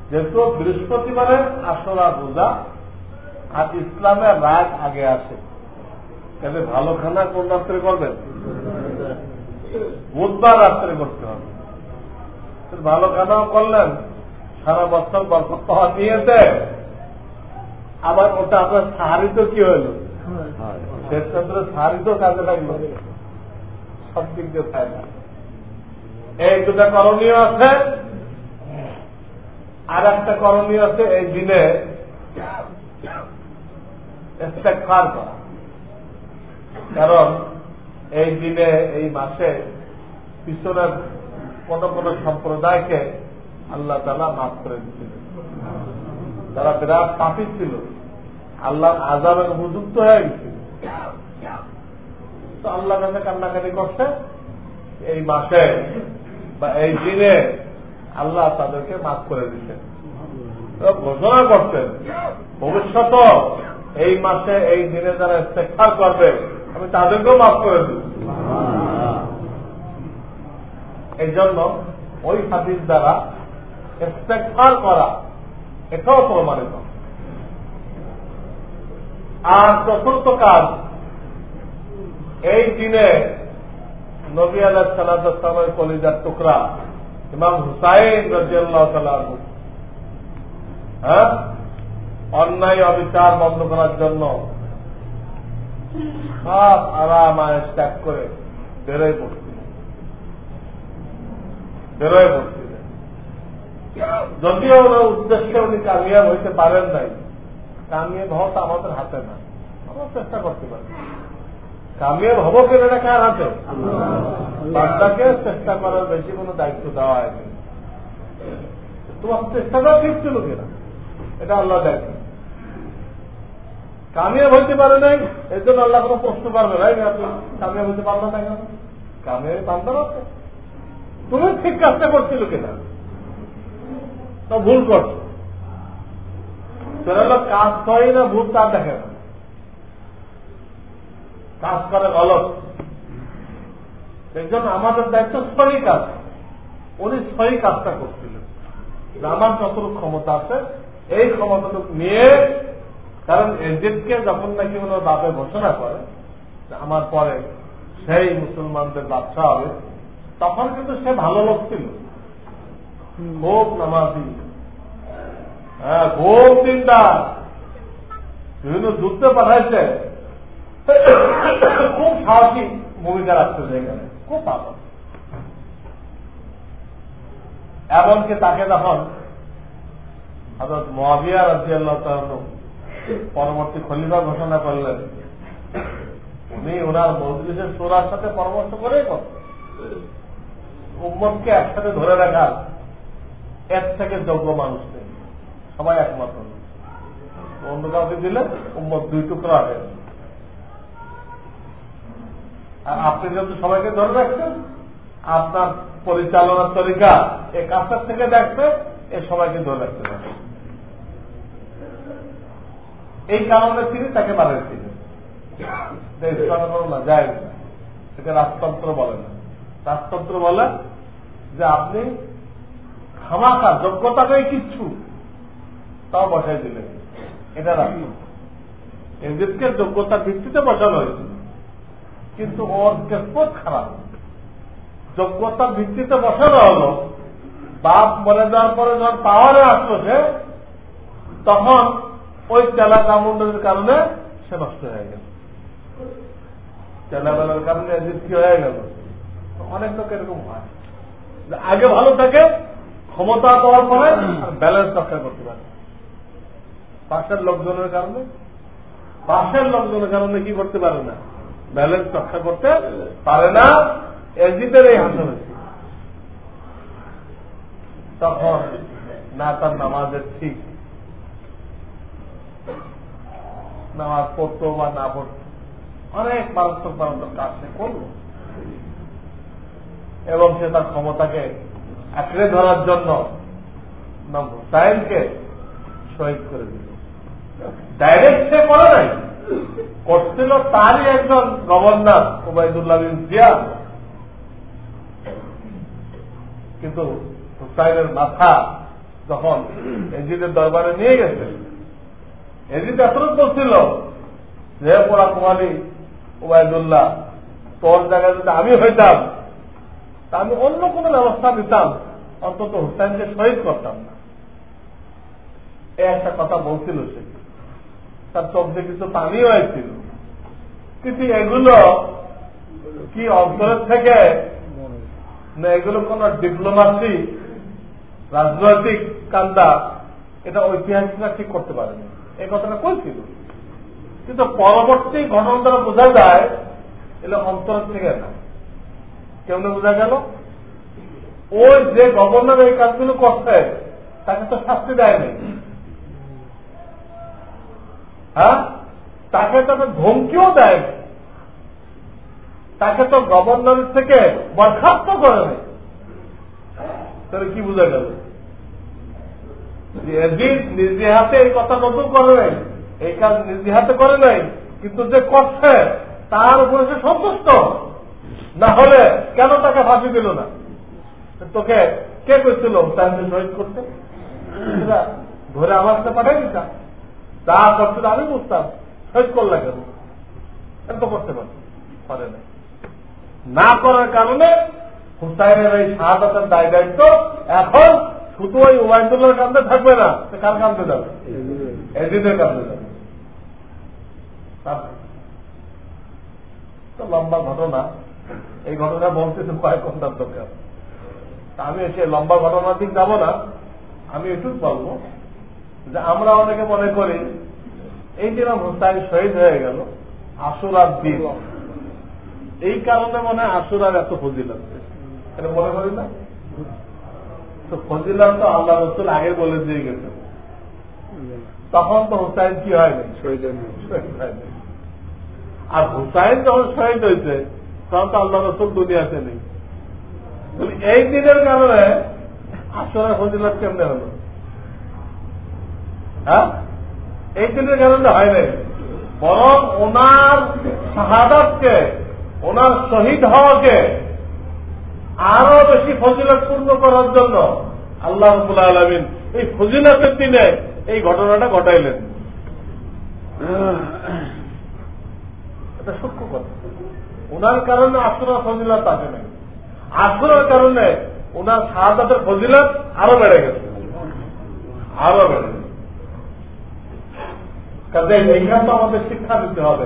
যেহেতু বৃহস্পতিবারের আসরা রোজা আর ইসলামের রাত আগে আসে, তাহলে ভালো খানা কোন রাত্রে করবেন? বুধবার রাত্রে করতে হবে। ভালো খানাও করলেন, সারা বছর বরকত পাওয়া নিয়েছে আবার ওটা আপনার সাহারি তো কি হইল শেষচন্দ্র সাহারি তো কাজে লাগল। সব দিক দিয়ে ফায়দা এই দুটা করণীয় আছে। আর একটা করণীয় আছে এই দিনে করা কারণ এই দিনে, এই মাসে পিছনের কোন কোন সম্প্রদায়কে আল্লাহ তালা মাফ করে দিচ্ছিলেন তারা বিরাট পাপি ছিল আল্লাহ আজাবের উপযুক্ত হয়ে গেছিল। তো আল্লাহ কাছে কান্নাকাটি করছে। এই মাসে বা এই দিনে আল্লাহ তাদেরকে মাফ করে দিচ্ছেন ঘোষণা করছেন ভবিষ্যৎ এই মাসে এই দিনে যারা ইস্তেফার করবে, আমি তাদেরকেও মাফ করে দিব। এই জন্য ওই হাদিস দ্বারা ইস্তেফার করা এটাও প্রমাণিত। আর চতুর্থ কাজ, এই দিনে নবী আলাহ সালামের কলিজার টুকরা, ইমাম হুসাইন রাজিয়াল্লাহ তালু হ্যাঁ? অন্যায়, অবিচার বন্ধ করার জন্য সব আরাম আয় ত্যাগ করে বেরোয় পড়ছিলেন বেরোয় পড়ছিলেন যদিও ওনার উদ্দেশ্যে উনি কামিয়াব হইতে পারেন নাই কামিয়াব হওয়া তো আমাদের হাতে না। আমরা চেষ্টা করতে পারি। কামিয়াব হব কেন এটা কার হাতে? বাচ্চাকে চেষ্টা করার বেশি কোনো দায়িত্ব দেওয়া হয়নি। তোমার চেষ্টাটা ঠিক ছিল কিনা? এটা আল্লাহ দেখে কামিয়াব হইতে পারে নাই এর জন্য আল্লাহ কোনো প্রশ্ন পারবে না আপনি কামিয়াব হইতে পারবে না কেন? কামিয়াবি পারতে পারছে তুমি ঠিক কাজটা করছিল কিনা? তো ভুল করছ। সেটা হলো কাজ হয় না ভুল তা দেখে না। কাজ করে গলত। এই জন্য আমাদের দায়িত্ব সহি কাজ। উনি সহি কাজটা করছিলেন। আমার যতটুকু ক্ষমতা আছে এই ক্ষমতাটুকু নিয়ে কারণ এজেন্টকে যখন নাকি ওনার বাপে ঘোষণা করে আমার পরে সেই মুসলমানদের বাচ্চা হবে তখন কিন্তু সে ভালো লোক ছিল। খুব নামাজি। হ্যাঁ চিন্তা। বিভিন্ন যুদ্ধে পাঠাইছে। খুব সাহসী ভূমিকা রাখতেছে এখানে। খুব ভালো এমনকি তাকে তখন হজরত মহাবিয়া রাজি আল্লাহ পরবর্তী খলিফা ঘোষণা করলেন, উনি ওনার মজলিসের সোরার সাথে পরামর্শ করতেন উম্মতকে একসাথে ধরে রাখার এর থেকে যোগ্য মানুষ সবাই একমত হল। অন্য কাউকে দিলে উম্মত দুই টুকরা হবে আর আপনি যেহেতু সবাইকে ধরে রাখছেন, আপনার পরিচালনার তরিকা এই কাজটার থেকে দেখছে এ সবাইকে ধরে রাখতে পারে এই কারণে তিনি তাকে বানিয়েছিলেন। না যায় সেটা রাজতন্ত্র বলে না। রাজতন্ত্র বলে যে আপনি খামাকা যোগ্যতা নেই কিচ্ছু তাও বসাই দিলেন। এটা রাজতন্ত্র এদেরকে যোগ্যতার ভিত্তিতে বসানো হয়েছিল কিন্তু ওর কেসপত খারাপ। যোগ্যতার ভিত্তিতে বসানো হলো, বাপ মরে যাওয়ার পরে যখন পাওয়ারে আসলো সে, তখন ওই চেলা কামুন্ডের কারণে সে নষ্ট হয়ে গেল। চেলাবেলার কারণে কি হয়ে গেল। অনেক লোক এরকম হয়। আগে ভালো থাকে, ক্ষমতা দেওয়ার পরে ব্যালেন্স রক্ষা করতে পারে পাশের লোকজনের কারণে? পাশের লোকজনের কারণে কি করতে পারে না? ব্যালেন্স রক্ষা করতে পারে না। এজিদের এই হাসন হয়েছে তখন না তার নামাজের ঠিক। নামাজ পড়তো বা না পড়তো। অনেক মারাত্মক মারাত্মক কাজ সে করল এবং সে তার ক্ষমতাকে আঁকড়ে ধরার জন্য হুসাইনকে শহীদ করে দিল। ডাইরেক্ট সে করে নাই। করছিল তারই একজন গভর্নর, ওবায়দুল্লাহ জিয়া কিন্তু হুসাইনের মাথা যখন এজিদের দরবারে নিয়ে গেছে, এজিদ বলছিল যে ওবায়দুল্লাহ, তোর জায়গায় যদি আমি হইতাম, তা আমি অন্য কোন ব্যবস্থা দিতাম অন্তত হুসাইনকে শহীদ করতাম না। একটা কথা বলছিল সে। তার চোখ কিছু পানি হয়েছিল কিন্তু এগুলো কি অন্তরের থেকে? না, এগুলো কোন ডিপ্লোমাসি রাজনৈতিক কান্দা, এটা ঐতিহাসিকরা ঠিক করতে পারেনি। এই কথাটা কইছিল কিন্তু পরবর্তী ঘটনা দ্বারা বোঝা যায়, এগুলো অন্তরের থেকে না। কেমনে বোঝা গেল? ওই যে গভর্নর এই কাজগুলো করছে, তাকে তো শাস্তি দেয়নি। হ্যাঁ? তাকে তাকে ধমকিও দেয় তাকে তো গভর্নরের থেকে বরখাস্ত করে তাহলে কি বোঝা গেল? নিজে হাতে এই কথা নতুন করে নাই, এই কাজ নিজে হাতে করে নাই, কিন্তু যে করছে, তার উপরে সে সন্তুষ্ট। না হলে কেন তাকে ফাঁসি দিল না? তোকে কে করছিল তাহলে শহীদ করতে? ধরে আমার সাথে পাঠাই যা করছিল আমি বুঝতাম। শহীদ করলে কেন? তো করতে পারে। পারে না। না করার কারণে হুসাইনের এই শাহাদাতের দায় দায়িত্ব এখন শুধু ওই ওয়াইদুল্লাহর কান্দে থাকবে না, সে কার কান্দে যাবে? এজিদের কান্দে যাবে। লম্বা ঘটনা। এই ঘটনা বলতে তো কয়েক ঘণ্টার দরকার। আমি সে লম্বা ঘটনার দিক যাব না। আমি এটুক বলব যে আমরা অনেকে মনে করি এই যে হুসাইন শহীদ হয়ে গেল আসুরার দিন এই কারণে মনে হয় আসুরার এত ফজিলত। এটা মনে করি না? তো ফজিলত তো আল্লাহ রসুল আগে বলে দিয়ে গেছে তখন তো হুসাইন কি হয়নি? শহীদ হয়নি। আর হুসাইন যখন শহীদ হয়েছে তখন তো আল্লাহ রসুল দুনিয়াতে নেই। এই দিনের কারণে আসলে ফজিলত কেমনে হল? হ্যাঁ? এই দিনের কারণে হয় নাই। বরং ওনার শাহাদাতকে, ওনার শহীদ হওয়াকে আরও বেশি ফজিলত পূর্ণ করার জন্য আল্লাহ আলমিন এই ফজিলতের দিনে এই ঘটনাটা ঘটাইলেন। এটা সূক্ষ্ম কথা। ওনার কারণে আসুরা ফজিলত আসে নাই। আসুরার কারণে ওনার শাহাদাতের ফজিলত আরও বেড়ে গেছে। আরও বেড়ে কাজে এইখানে তো আমাদের শিক্ষা দিতে হবে।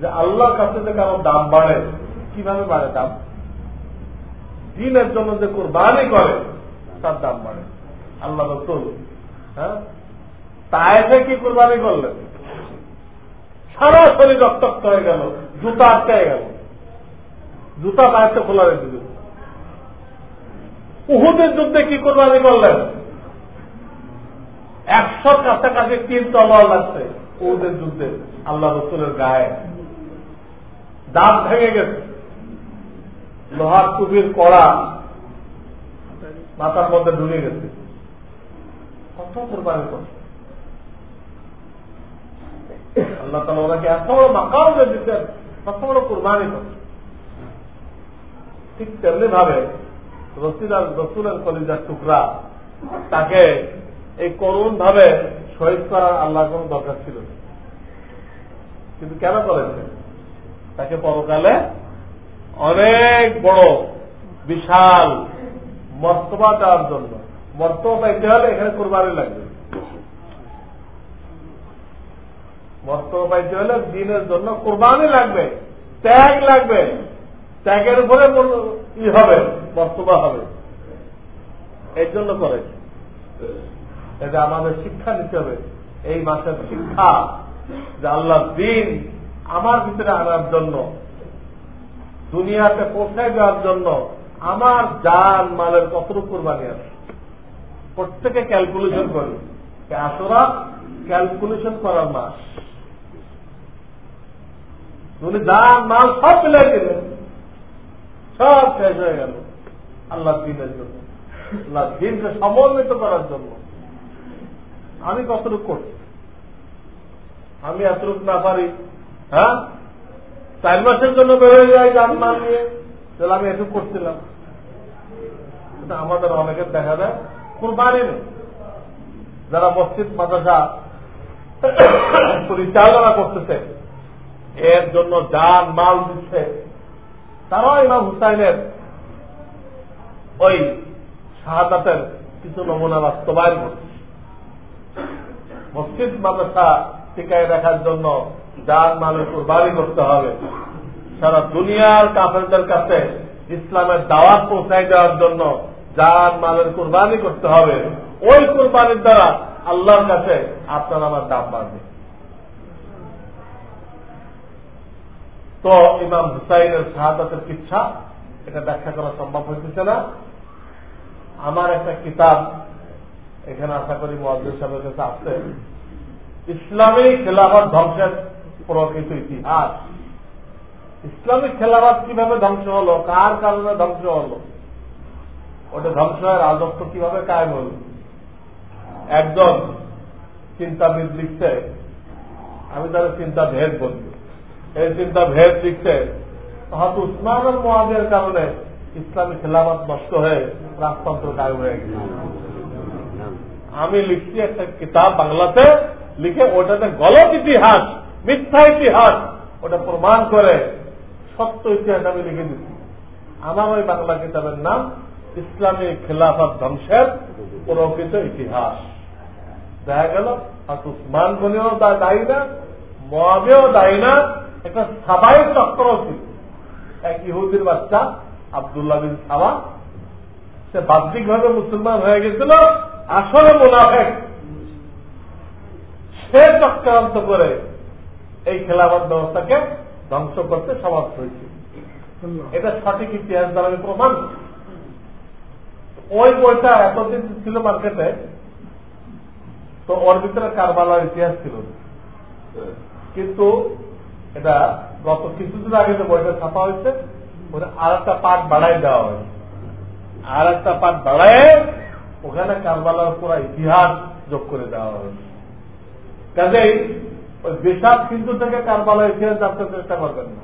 যে আল্লাহর কাছে যে কারও দাম বাড়ে, কীভাবে বাড়ে দাম? দিনের জন্য যে কোরবানি করে, তার দাম বাড়ে। আল্লাহ রসুল হ্যাঁ? তাইফে কি কোরবানি করলেন? সরাসরি রক্তাক্ত হয়ে গেল, জুতা আটকে গেল। জুতা পায়েতে খোলা রেখে দিল। উহুদের যুদ্ধে কি কোরবানি করলেন? একশো কাছাকাছি তিন তলোয়ার লাগছে। উহুদের যুদ্ধে আল্লাহ রসুলের গায়ে। দাঁত ভেঙে গেছে। লোহার টুপির কড়া মাথার মধ্যে ঢুকে গেছে। কত কোরবানি করছে আল্লাহ তালা ওনাকে এত বড় মাকাও দিতেন কত বড় কোরবানি করছে ঠিক তেমনি ভাবে রসিদার রসুলের কলিজার টুকরা তাকে এই করুণ ভাবে শহীদ করার আল্লাহ কোন দরকার ছিল কিন্তু কেন করেছে? তাকে পরকালে অনেক বড়, বিশাল মর্তবা দেওয়ার জন্য। মর্তবা পাইতে হলে এখানে কোরবানি লাগবে। মর্তবা পাইতে হলে দিনের জন্য কোরবানি লাগবে, ত্যাগ লাগবে। ত্যাগের উপরে ই হবে, মর্তবা হবে। এর জন্য করে এটা আমাদের শিক্ষা নিতে হবে। এই মাসের শিক্ষা যে আল্লাহ দিন আমার ভিতরে আনার জন্য, দুনিয়াতে পৌঁছায় দেওয়ার জন্য আমার যান মালের কতটুকু কোরবানি আছে? প্রত্যেকে ক্যালকুলেশন করি। আসরা ক্যালকুলেশন করার মাস। উনি যান মাল সব মিলাই দিলেন। সব শেষ হয়ে গেল। আল্লাহ দিনের জন্য। আল্লাহ দিনকে সমন্বিত করার জন্য। আমি কতটুকু করছি? আমি এতটুকু না পারি। হ্যাঁ? চার মাসের জন্য বেরোয় যায় যান মাল নিয়ে। তাহলে আমি এটুকু করছিলাম। আমাদের অনেকের দেখা যায় কোরবানি নেই। যারা মসজিদ, মাদ্রাসা পরিচালনা করতেছে, এর জন্য যান মাল দিচ্ছে, তারাও ইমাম হুসাইনের ওই শাহাদাতের কিছু নমুনা বাস্তবায়ন করছে। মসজিদ মাদ্রাসা টিকায় রাখার জন্য যার মালের কোরবানি করতে হবে। সারা দুনিয়ার কাফেরদের কাছে ইসলামের দাওয়াত পৌঁছাই দেওয়ার জন্য যার মালের কোরবানি করতে হবে। ওই কোরবানির দ্বারা আল্লাহর কাছে আপনার আমার দাম বাড়বে। তো ইমাম হুসাইনের শাহাদাতের ইচ্ছা এটা ব্যাখ্যা করা সম্ভব হইতেছে না। আমার একটা কিতাব এখানে আশা করি মহাদ্দ সাহেবের কাছে আসছে ইসলামী খেলাফত ধ্বংসের প্রকৃত ইতিহাস। ইসলামিক খেলাফত কীভাবে ধ্বংস হলো? কার কারণে ধ্বংস হলো? ওটা ধ্বংস হয় রাজত্ব কীভাবে কায়েম হল? একজন চিন্তাবিদ লিখছে, আমি তাদের চিন্তা ভেদ বলি। এই চিন্তা ভেদ লিখছে, হয়তো উসমানের মহাজের কারণে ইসলামী খেলাফত নষ্ট হয়ে রাজতন্ত্র কায়েম হয়ে গেছে। আমি লিখছি একটা কিতাব বাংলাতে, লিখে ওটাতে গলত ইতিহাস, মিথ্যা ইতিহাস, ওটা প্রমাণ করে সত্য ইতিহাস আমি লিখে দিচ্ছি। আমার ওই বাংলা কিতাবের নাম ইসলামী খেলাফত ধ্বংসের প্রকৃত ইতিহাস। দেখা গেল, আর উসমান গনিও দায়ী না মহাবেও দায়ী না, একটা সাবাই চক্র ছিল। এক ইহুদির বাচ্চা, আবদুল্লাহ বিন সাবা সে বাহ্যিকভাবে মুসলমান হয়ে গেছিল আসলে মুনাফেক। সে চক্রান্ত করে এই খেলাফত ব্যবস্থাকে ধ্বংস করতে সমর্থ হয়েছে। এটা সঠিক ইতিহাস দ্বারা প্রমাণ ওই বইটা এতদিন ছিল মার্কেটে, তো ওর ভিতরে কারবালার ইতিহাস ছিল। কিন্তু এটা গত কিছুদিন আগে যে বইটা ছাপা হয়েছে আর একটা পাঠ বাড়াই দেওয়া হয়েছে আর একটা পাঠ বাড়ায় ওখানে কারবালার পুরো ইতিহাস যোগ করে দেওয়া হয়েছে। কাজেই ওই বেশাব কিন্তু থেকে কারবালা ইতিহাস জানতে চেষ্টা করবেন না।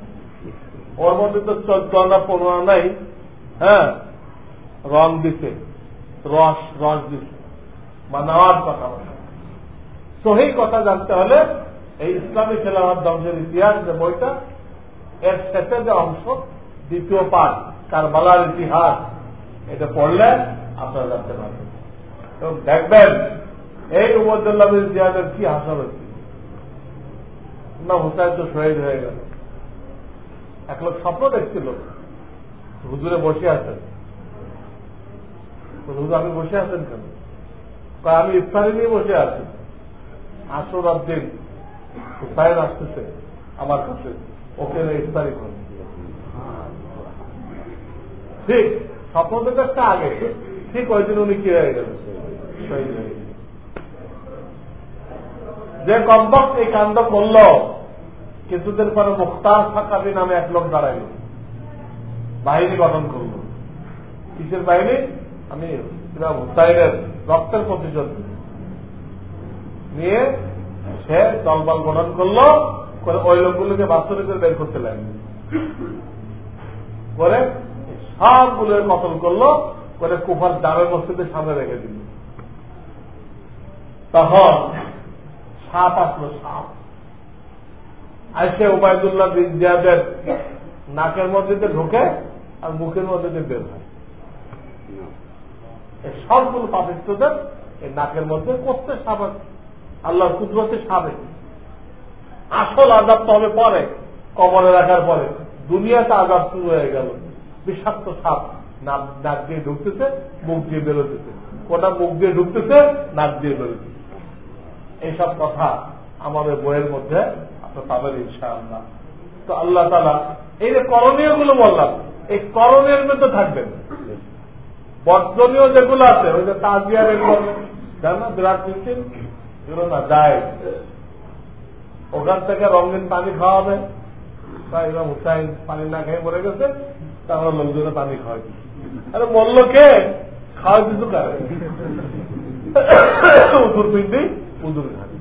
ওর মধ্যে তো চোদ্দ আনা পনেরো নাই হ্যাঁ? রং দিছে, রস রস দিছে বা নেওয়ার কথা বলে। সহি কথা জানতে হলে এই ইসলামী খেলাফত ধ্বংসের ইতিহাস যে বইটা, এর শেষে যে অংশ, দ্বিতীয় পাঠ, কারবালার ইতিহাস, এটা পড়লে আপনারা জানতে পারবেন। এবং দেখবেন, এই উমদুল্লাহ জিয়াদের কি হাসা হচ্ছে? না, হুসাইন তো শহীদ হয়ে গেল। এক লোক স্বপ্ন দেখছিল, হুজুরে বসে আছেন। হুজুর, আপনি বসে আছেন কেন? আমি ইফতারি নিয়ে বসে আছি। আসর দিন হুসাইন আসতেছে আমার কাছে। ওকে ইফতারি করে ঠিক, স্বপ্ন দেখাচ্ছে আগে। ঠিক ওই দিন উনি কি হয়ে গেল? যে কম্পক এই কাণ্ড করল, কিছুদিন পরে মুখতার ফাঁকাবি নামে এক লোক দাঁড়াইল। বাহিনী গঠন করল। কিসের বাহিনী? আমি হুসাইনের রক্তের প্রতিশোধ নিয়ে সে দলবল গঠন করল, করে ওই লোকগুলোকে বাস্তবে করে বের করতে লাগল। করে সবগুলোর কতল করল, করে কুফার দামের মসজিদের সামনে রেখে দিল। তখন সাপ আসলো, সাপ। আইসে উবায়দুল্লাহ বিন নাকের মধ্যে ঢোকে আর মুখের মধ্যে বের হয়। সবগুলো পাপিষ্টদের এই নাকের মধ্যে করতে সাপ আল্লাহর কুদরতে সাবে আসল আজাব তো হবে পরে, কবরে রাখার পরে। দুনিয়াতে আজাব শুরু হয়ে গেল। বিষাক্ত সাপ নাক দিয়ে ঢুকতেছে, মুখ দিয়ে বেরোতেছে। কোনটা মুখ দিয়ে ঢুকতেছে, নাক দিয়ে বেরোতেছে। এইসব কথা আমাদের বইয়ের মধ্যে আপনার পাবেন ইনশাআল্লাহ। তো আল্লাহ তালা এই যে করণীয়গুলো বললাম, এই করণীয় মধ্যে থাকবেন। বর্জনীয় যেগুলো আছে, ওই যে তাজিয়ার ওখান থেকে রঙিন পানি খাওয়াবে, বা ইমাম হুসাইন পানি না খেয়ে মরে গেছে তাহলে লোকজনে পানি খাওয়াই আরে মরল কে? খাওয়াই কিছু কারে? উদুর পিন্ডি? উদুর ঘাট।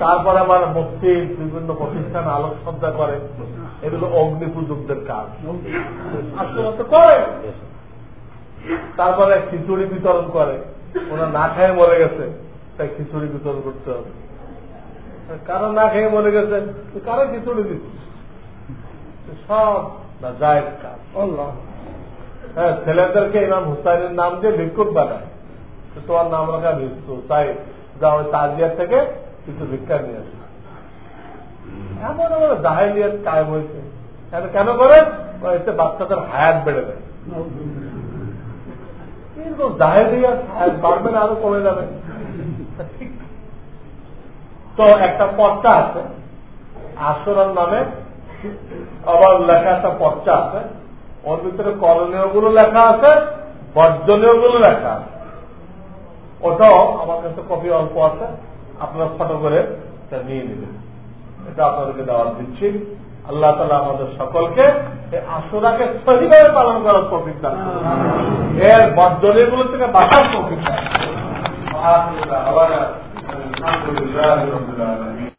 তারপরে আবার মসজিদ বিভিন্ন প্রতিষ্ঠান আলোকসজ্জা করে। এগুলো অগ্নি পূজকদের কাজ। করে। তারপরে খিচুড়ি বিতরণ করে। ওরা না খেয়ে মরে গেছে তাই খিচুড়ি বিতরণ করতে হবে। কারও না খেয়ে মরে গেছে কারও খিচুড়ি দিচ্ছে সব না যায় কাজ হ্যাঁ ছেলেদেরকে ইমাম হুসাইনের নাম দিয়ে ভিক্ষুক বানায়। তোমার নাম রাখা ভিক্ষু তাই। তাজিয়ার থেকে কিছু ভিক্ষা নিয়ে আসে। এমন এমন জাহেলিয়াত কায়েম হয়েছে। কেন এতে বাচ্চাদের হায়াত বেড়ে দেয়। কিন্তু হায়াত বাড়বে না, আরও কমে যাবে। তো একটা পর্চা আছে। আসরার নামে আবার লেখা একটা পর্চা আছে। ওর ভিতরে করণীয়গুলো লেখা আছে বর্জনীয়গুলো লেখা আছে। ওটাও আমার কাছে কপি অল্প আছে আপনারা ফটো করে নিয়ে নেবেন। এটা আপনাদেরকে দেওয়ার দিচ্ছি। আল্লাহ তালা আমাদের সকলকে আসরাকে সহিভাবে পালন করার প্রফিক দান এর বদলে গুলো থেকে বাঁচার প্রফিক দান আলহামদুলিল্লাহ।